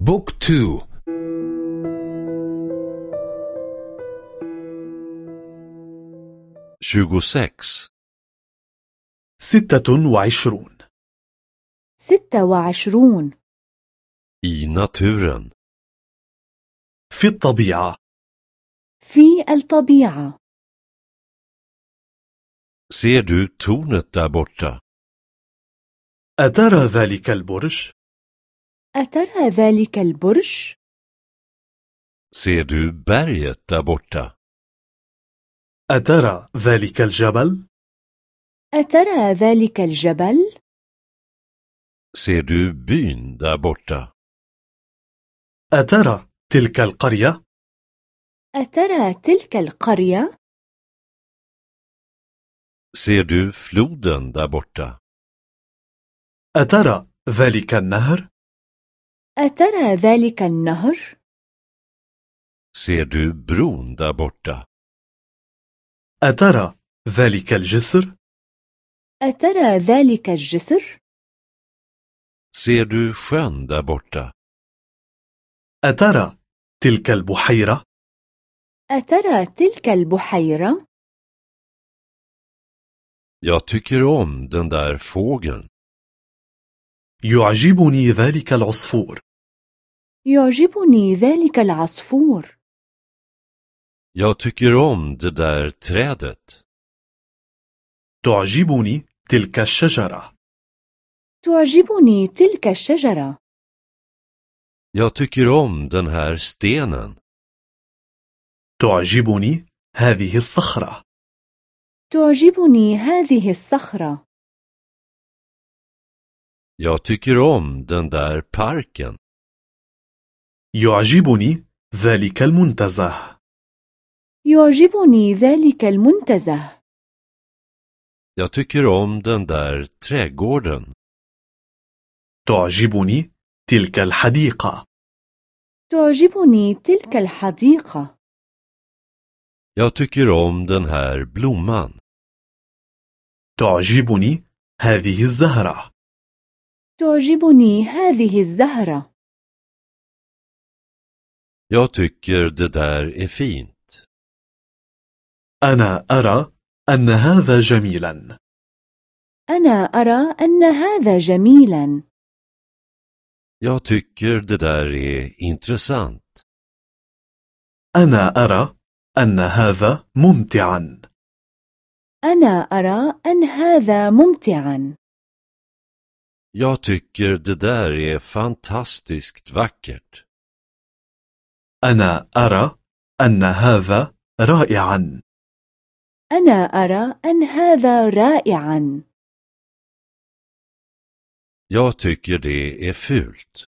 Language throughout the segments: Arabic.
بوك تو tjugosex ستة وعشرون. ستة وعشرون. I naturen. في الطبيعة. في الطبيعة. Ser du tornet där borta? أترى ذلك البرج؟ أترى ذلك البرج؟ Ser du berget där borta? أترى ذلك الجبل؟ أترى ذلك الجبل؟ Ser du byn där borta? أترى تلك القرية؟ أترى تلك القرية؟ Ser du floden där borta? أترى ذلك النهر؟ أترى ذلك النهر؟ Ser du bron där borta? أترى ذلك الجسر؟ أترى ذلك الجسر؟ Ser du sjön där borta? أترى تلك البحيرة؟ أترى تلك البحيرة؟ Jag tycker om den där fågeln. يعجبني ذلك العصفور يعجبني ذلك العصفور Jag tycker om det där trädet. تعجبني تلك الشجرة تعجبني تلك الشجرة Jag tycker om den här stenen. تعجبني هذه الصخرة تعجبني هذه الصخرة Jag tycker om den där parken. يعجبني ذلك المنتزه. يعجبني ذلك المنتزه. Jag tycker om den där trädgården. تعجبني تلك الحديقة. تعجبني تلك الحديقة. Jag tycker om den här blomman. تعجبني هذه الزهرة. تعجبني هذه الزهرة. Jag tycker det där är fint. أنا أرى أن هذا جميلا أنا أرى أن هذا جميلا Jag tycker det där är intressant. أنا أرى أن هذا ممتعا أنا أرى أن هذا ممتعا Jag tycker det där är fantastiskt vackert. أنا أرى أن هذا رائعا. أنا أرى أن هذا رائعا. Jag tycker det är fult.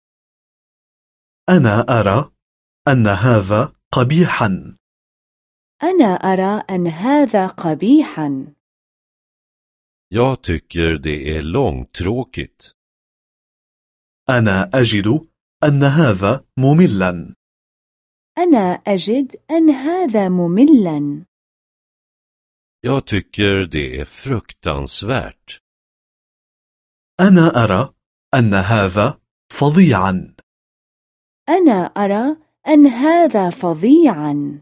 أنا أرى أن هذا قبيحا. أنا أرى أن هذا قبيحا. Jag tycker det är långtråkigt. أنا أجد أن هذا مملا. أنا أجد أن هذا مملا. Jag tycker det är fruktansvärt. أنا أرى أن هذا فظيعا. أنا أرى أن هذا فظيعا.